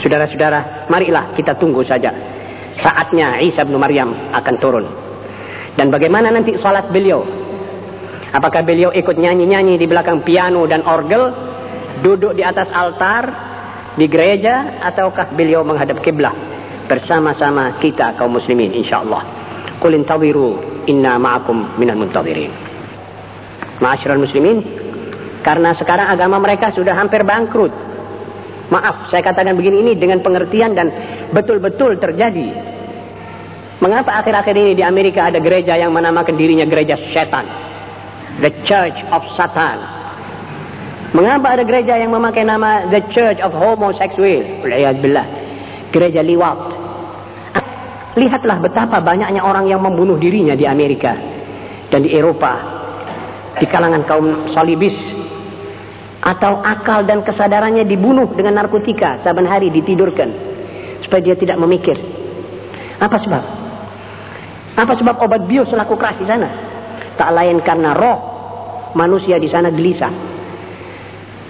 Saudara-saudara, marilah kita tunggu saja. Saatnya Isa bin Maryam akan turun. Dan bagaimana nanti salat beliau? Apakah beliau ikut nyanyi-nyanyi di belakang piano dan orgel, duduk di atas altar di gereja ataukah beliau menghadap kiblah bersama-sama kita kaum muslimin insyaallah. Qul intawiru inna ma'akum minal muntazirin. Ma'asyiral muslimin, karena sekarang agama mereka sudah hampir bangkrut. Maaf, saya katakan begini ini dengan pengertian dan betul-betul terjadi. Mengapa akhir-akhir ini di Amerika ada gereja yang menamakan dirinya gereja setan? The Church of Satan. Mengapa ada gereja yang memakai nama The Church of Homosexual? Billah. Gereja liwat. Lihatlah betapa banyaknya orang yang membunuh dirinya di Amerika dan di Eropa. Di kalangan kaum salibis atau akal dan kesadarannya dibunuh dengan narkotika saban hari ditidurkan. Supaya dia tidak memikir. Apa sebab? Apa sebab obat bius selaku keras di sana? Tak lain karena roh manusia di sana gelisah.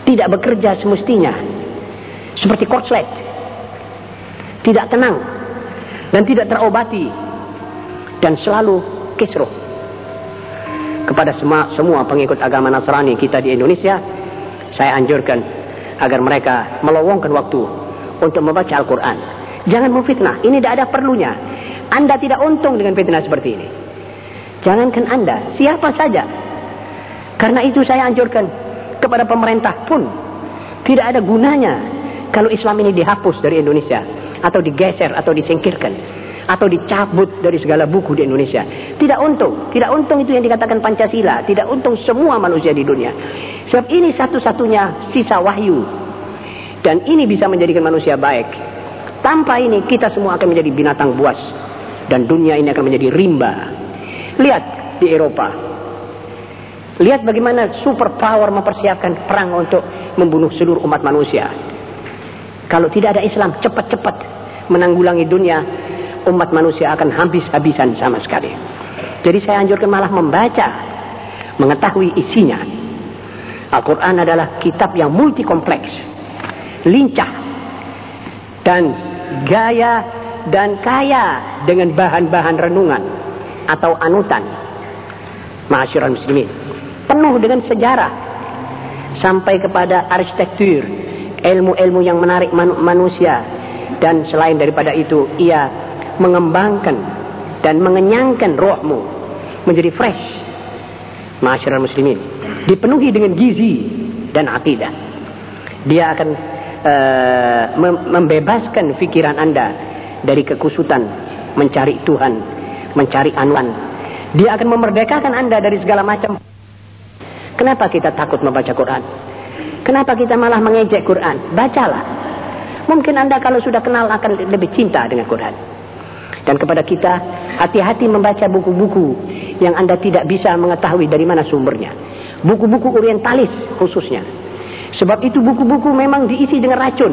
Tidak bekerja semestinya. Seperti korslet. Tidak tenang dan tidak terobati dan selalu kisruh. Kepada semua, semua pengikut agama Nasrani kita di Indonesia saya anjurkan agar mereka melowongkan waktu untuk membaca Al-Quran. Jangan memfitnah. Ini tidak ada perlunya. Anda tidak untung dengan fitnah seperti ini. Jangankan Anda, siapa saja. Karena itu saya anjurkan kepada pemerintah pun tidak ada gunanya kalau Islam ini dihapus dari Indonesia atau digeser atau disingkirkan atau dicabut dari segala buku di Indonesia. Tidak untung, tidak untung itu yang dikatakan Pancasila, tidak untung semua manusia di dunia. Sebab ini satu-satunya sisa wahyu. Dan ini bisa menjadikan manusia baik. Tanpa ini kita semua akan menjadi binatang buas dan dunia ini akan menjadi rimba. Lihat di Eropa. Lihat bagaimana superpower mempersiapkan perang untuk membunuh seluruh umat manusia. Kalau tidak ada Islam, cepat-cepat menanggulangi dunia umat manusia akan habis-habisan sama sekali. Jadi saya anjurkan malah membaca, mengetahui isinya. Al-Quran adalah kitab yang multi kompleks, lincah, dan gaya dan kaya dengan bahan-bahan renungan atau anutan. Masyarakat muslimin. Penuh dengan sejarah. Sampai kepada arsitektur, ilmu-ilmu yang menarik manusia. Dan selain daripada itu, ia mengembangkan dan mengenyangkan rohmu menjadi fresh. Masyarakat muslimin dipenuhi dengan gizi dan akidah. Dia akan uh, membebaskan pikiran Anda dari kekusutan mencari Tuhan, mencari anuan. Dia akan memerdekakan Anda dari segala macam. Kenapa kita takut membaca Quran? Kenapa kita malah mengejek Quran? Bacalah. Mungkin Anda kalau sudah kenal akan lebih cinta dengan Quran. Dan kepada kita, hati-hati membaca buku-buku yang Anda tidak bisa mengetahui dari mana sumbernya. Buku-buku orientalis khususnya. Sebab itu buku-buku memang diisi dengan racun.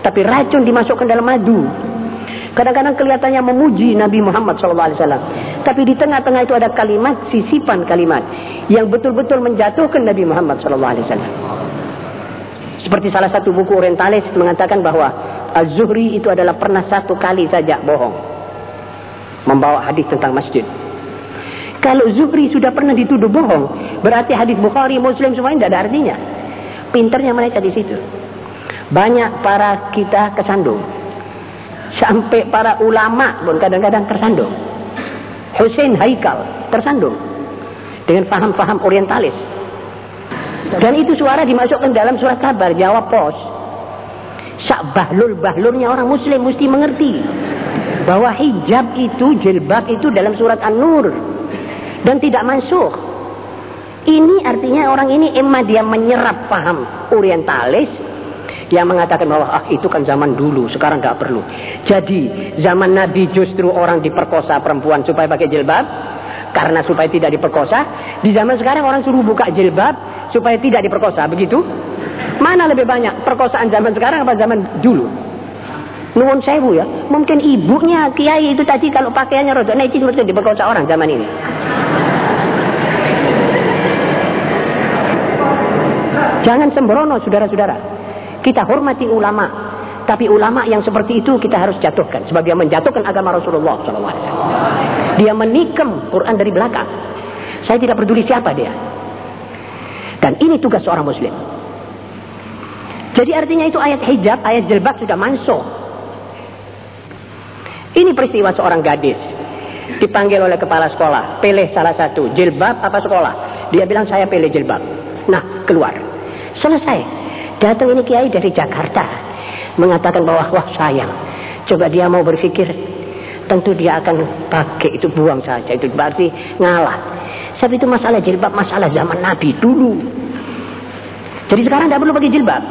Tapi racun dimasukkan dalam madu. Kadang-kadang kelihatannya memuji Nabi Muhammad SAW. Tapi di tengah-tengah itu ada kalimat, sisipan kalimat. Yang betul-betul menjatuhkan Nabi Muhammad SAW. Seperti salah satu buku orientalis mengatakan bahwa Az-Zuhri itu adalah pernah satu kali saja bohong membawa hadis tentang masjid. Kalau Zuhri sudah pernah dituduh bohong, berarti hadis Bukhari, Muslim semuanya tidak ada artinya. Pinternya mereka di situ. Banyak para kita kesandung. Sampai para ulama pun kadang-kadang tersandung. Hussein Haikal tersandung. Dengan faham-faham orientalis. Dan itu suara dimasukkan dalam surat kabar, jawab pos. Sak bahlul-bahlulnya orang muslim mesti mengerti bahwa hijab itu, jilbab itu dalam surat An-Nur dan tidak masuk. Ini artinya orang ini emang dia menyerap paham orientalis yang mengatakan bahwa ah itu kan zaman dulu, sekarang nggak perlu. Jadi zaman Nabi justru orang diperkosa perempuan supaya pakai jilbab karena supaya tidak diperkosa. Di zaman sekarang orang suruh buka jilbab supaya tidak diperkosa, begitu? Mana lebih banyak perkosaan zaman sekarang apa zaman dulu? Nuwun sewu ya. Mungkin ibunya kiai itu tadi kalau pakaiannya rodok necis mesti diperkosa orang zaman ini. Jangan sembrono saudara-saudara. Kita hormati ulama. Tapi ulama yang seperti itu kita harus jatuhkan. Sebab dia menjatuhkan agama Rasulullah SAW. Dia menikam Quran dari belakang. Saya tidak peduli siapa dia. Dan ini tugas seorang muslim. Jadi artinya itu ayat hijab, ayat jilbab sudah mansuh. Ini peristiwa seorang gadis. Dipanggil oleh kepala sekolah. Pilih salah satu. Jilbab apa sekolah? Dia bilang saya pilih jilbab. Nah keluar. Selesai. Datang ini kiai dari Jakarta mengatakan bahwa wah sayang. Coba dia mau berpikir, tentu dia akan pakai itu buang saja. Itu berarti ngalah. Sebab itu masalah jilbab, masalah zaman Nabi dulu. Jadi sekarang tidak perlu pakai jilbab.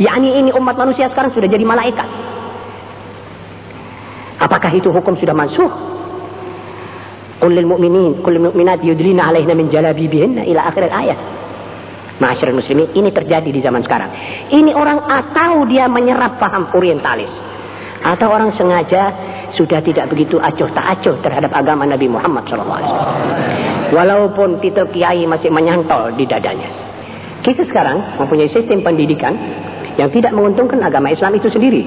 yakni ini umat manusia sekarang sudah jadi malaikat. Apakah itu hukum sudah mansuh? Qul lil mu'minin, qul lil mu'minat yudlina 'alaihna min jalabibihinna ila akhir ayat. Masyarakat muslimin, ini terjadi di zaman sekarang. Ini orang atau dia menyerap paham orientalis. Atau orang sengaja sudah tidak begitu acuh tak acuh terhadap agama Nabi Muhammad SAW. Walaupun titel kiai masih menyantol di dadanya. Kita sekarang mempunyai sistem pendidikan yang tidak menguntungkan agama Islam itu sendiri.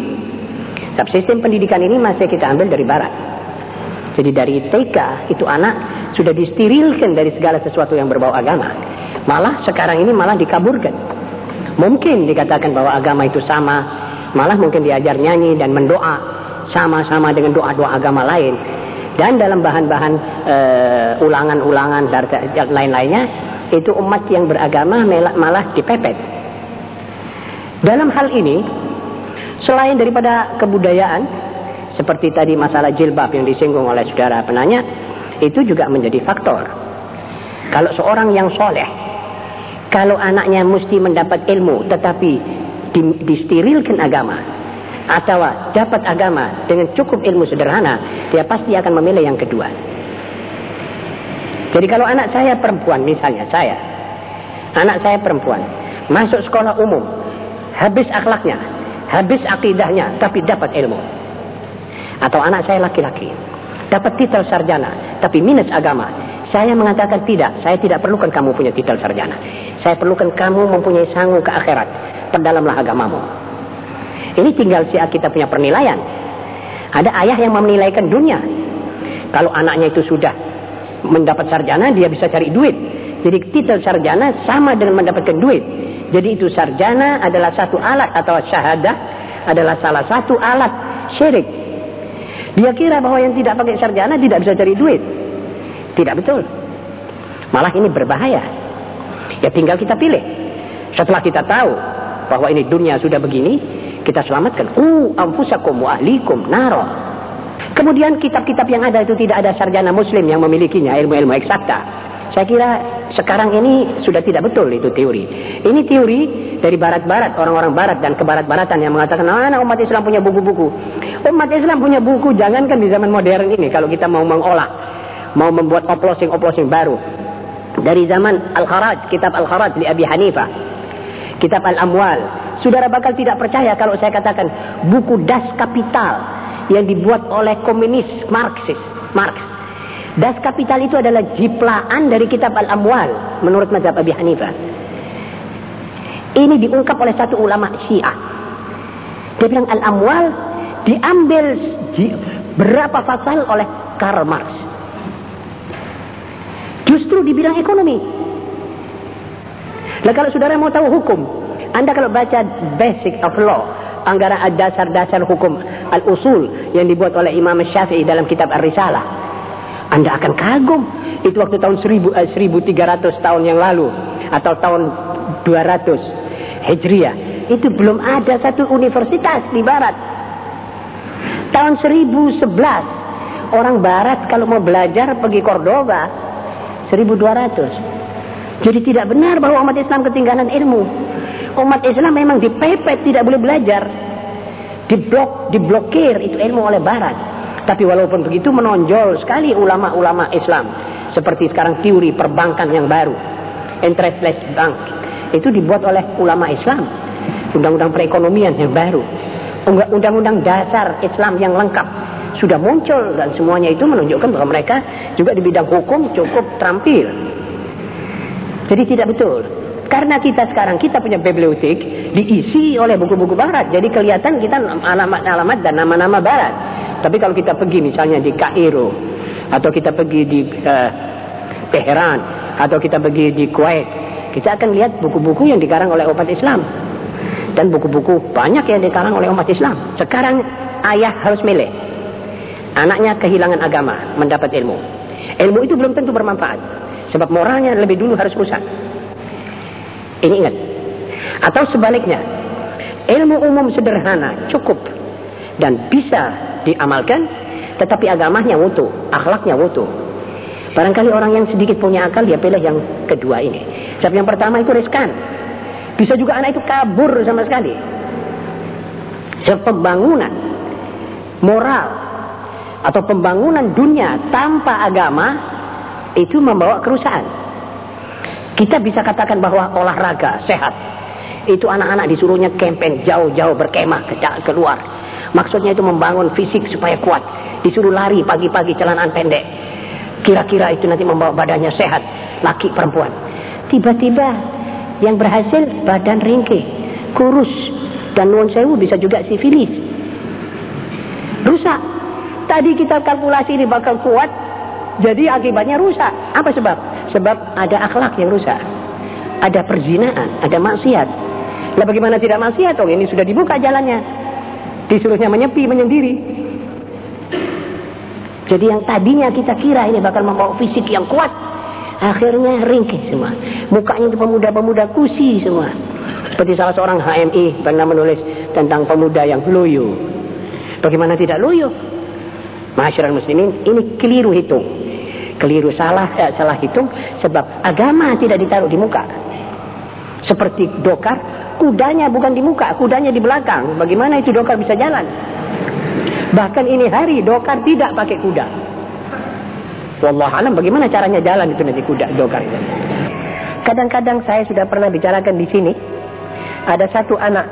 Sistem pendidikan ini masih kita ambil dari barat. Jadi dari TK itu anak sudah disterilkan dari segala sesuatu yang berbau agama. Malah sekarang ini malah dikaburkan. Mungkin dikatakan bahwa agama itu sama. Malah mungkin diajar nyanyi dan mendoa. Sama-sama dengan doa-doa agama lain. Dan dalam bahan-bahan uh, ulangan-ulangan dan lain-lainnya. Itu umat yang beragama malah dipepet. Dalam hal ini. Selain daripada kebudayaan. Seperti tadi masalah jilbab yang disinggung oleh saudara penanya. Itu juga menjadi faktor. Kalau seorang yang soleh kalau anaknya mesti mendapat ilmu tetapi di, disterilkan agama atau dapat agama dengan cukup ilmu sederhana, dia pasti akan memilih yang kedua. Jadi kalau anak saya perempuan misalnya saya, anak saya perempuan masuk sekolah umum, habis akhlaknya, habis akidahnya, tapi dapat ilmu. Atau anak saya laki-laki, dapat titel sarjana, tapi minus agama, saya mengatakan tidak, saya tidak perlukan kamu punya titel sarjana. Saya perlukan kamu mempunyai sangu ke akhirat. Perdalamlah agamamu. Ini tinggal si kita punya penilaian. Ada ayah yang menilaikan dunia. Kalau anaknya itu sudah mendapat sarjana, dia bisa cari duit. Jadi titel sarjana sama dengan mendapatkan duit. Jadi itu sarjana adalah satu alat atau syahadah adalah salah satu alat syirik. Dia kira bahwa yang tidak pakai sarjana tidak bisa cari duit. Tidak betul. Malah ini berbahaya. Ya tinggal kita pilih. Setelah kita tahu bahwa ini dunia sudah begini, kita selamatkan. Ku amfusakum wa ahlikum naro. Kemudian kitab-kitab yang ada itu tidak ada sarjana muslim yang memilikinya ilmu-ilmu eksakta. Saya kira sekarang ini sudah tidak betul itu teori. Ini teori dari barat-barat, orang-orang barat dan kebarat-baratan yang mengatakan, nah, umat Islam punya buku-buku. Umat Islam punya buku, jangankan di zaman modern ini kalau kita mau mengolah mau membuat oplossing-oplossing baru. Dari zaman Al-Kharaj, kitab Al-Kharaj di Abi Hanifah. Kitab Al-Amwal. Saudara bakal tidak percaya kalau saya katakan buku Das Kapital yang dibuat oleh komunis Marxis, Marx. Das Kapital itu adalah jiplaan dari kitab Al-Amwal menurut mazhab Abi Hanifah. Ini diungkap oleh satu ulama Syiah. Dia bilang Al-Amwal diambil berapa pasal oleh Karl Marx. Justru di bidang ekonomi. Nah kalau saudara mau tahu hukum, Anda kalau baca Basic of Law, anggaran dasar-dasar hukum al-usul yang dibuat oleh Imam Syafi'i dalam kitab Ar-Risalah, Anda akan kagum. Itu waktu tahun 1000, eh, 1300 tahun yang lalu atau tahun 200 Hijriah. Itu belum ada satu universitas di barat. Tahun 1011 orang barat kalau mau belajar pergi Cordoba 1200. Jadi tidak benar bahwa umat Islam ketinggalan ilmu. Umat Islam memang dipepet tidak boleh belajar. Diblok, diblokir itu ilmu oleh barat. Tapi walaupun begitu menonjol sekali ulama-ulama Islam. Seperti sekarang teori perbankan yang baru. Interestless bank. Itu dibuat oleh ulama Islam. Undang-undang perekonomian yang baru. Undang-undang dasar Islam yang lengkap sudah muncul dan semuanya itu menunjukkan bahwa mereka juga di bidang hukum cukup terampil. Jadi tidak betul. karena kita sekarang kita punya bibliotek diisi oleh buku-buku barat. Jadi kelihatan kita alamat-alamat dan nama-nama barat. Tapi kalau kita pergi misalnya di Kairo atau kita pergi di uh, Teheran atau kita pergi di Kuwait, kita akan lihat buku-buku yang dikarang oleh umat Islam. Dan buku-buku banyak yang dikarang oleh umat Islam. Sekarang ayah harus milih. Anaknya kehilangan agama, mendapat ilmu. Ilmu itu belum tentu bermanfaat. Sebab moralnya lebih dulu harus rusak. Ini ingat. Atau sebaliknya, ilmu umum sederhana cukup dan bisa diamalkan, tetapi agamanya wutu, akhlaknya wutu. Barangkali orang yang sedikit punya akal dia pilih yang kedua ini. Sebab yang pertama itu riskan. Bisa juga anak itu kabur sama sekali. Sebab pembangunan moral atau pembangunan dunia tanpa agama itu membawa kerusakan. Kita bisa katakan bahwa olahraga sehat. Itu anak-anak disuruhnya campaign jauh-jauh berkemah ke keluar. Maksudnya itu membangun fisik supaya kuat. Disuruh lari pagi-pagi celanaan pendek. Kira-kira itu nanti membawa badannya sehat. Laki perempuan. Tiba-tiba yang berhasil badan ringkih. Kurus. Dan nuan sewu bisa juga sifilis. Rusak. Tadi kita kalkulasi ini bakal kuat. Jadi akibatnya rusak. Apa sebab? Sebab ada akhlak yang rusak. Ada perzinaan, ada maksiat. Lah bagaimana tidak maksiat? Oh ini sudah dibuka jalannya. Disuruhnya menyepi, menyendiri. Jadi yang tadinya kita kira ini bakal membawa fisik yang kuat. Akhirnya ringkih semua. Mukanya itu pemuda-pemuda kusi semua. Seperti salah seorang HMI pernah menulis tentang pemuda yang loyo. Bagaimana tidak loyo? Masyarakat muslimin ini keliru hitung keliru salah eh, salah hitung sebab agama tidak ditaruh di muka seperti dokar kudanya bukan di muka kudanya di belakang. Bagaimana itu dokar bisa jalan? Bahkan ini hari dokar tidak pakai kuda. Wallah alam bagaimana caranya jalan itu nanti kuda dokar kadang-kadang saya sudah pernah bicarakan di sini ada satu anak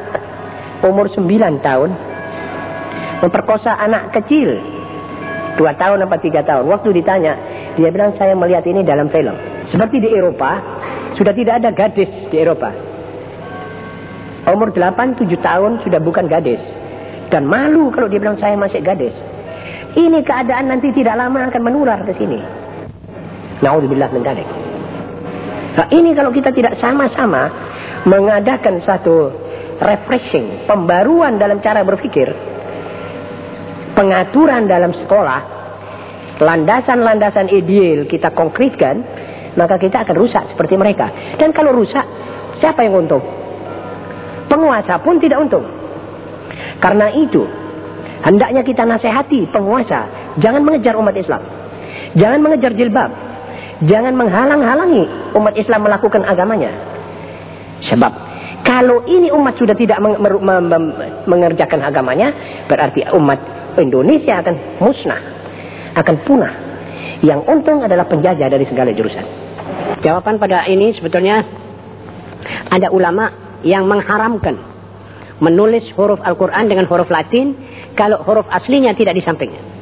umur 9 tahun memperkosa anak kecil. Dua tahun apa tiga tahun? Waktu ditanya dia bilang saya melihat ini dalam film. Seperti di Eropa, sudah tidak ada gadis di Eropa. Umur 8, 7 tahun sudah bukan gadis. Dan malu kalau dia bilang saya masih gadis. Ini keadaan nanti tidak lama akan menular ke sini. Naudzubillah min dzalik. Nah, ini kalau kita tidak sama-sama mengadakan satu refreshing, pembaruan dalam cara berpikir, pengaturan dalam sekolah, landasan-landasan ideal kita konkretkan, maka kita akan rusak seperti mereka. Dan kalau rusak, siapa yang untung? Penguasa pun tidak untung. Karena itu, hendaknya kita nasihati penguasa, jangan mengejar umat Islam. Jangan mengejar jilbab. Jangan menghalang-halangi umat Islam melakukan agamanya. Sebab kalau ini umat sudah tidak mengerjakan agamanya, berarti umat Indonesia akan musnah akan punah. Yang untung adalah penjajah dari segala jurusan. Jawaban pada ini sebetulnya ada ulama yang mengharamkan menulis huruf Al-Quran dengan huruf Latin kalau huruf aslinya tidak di sampingnya.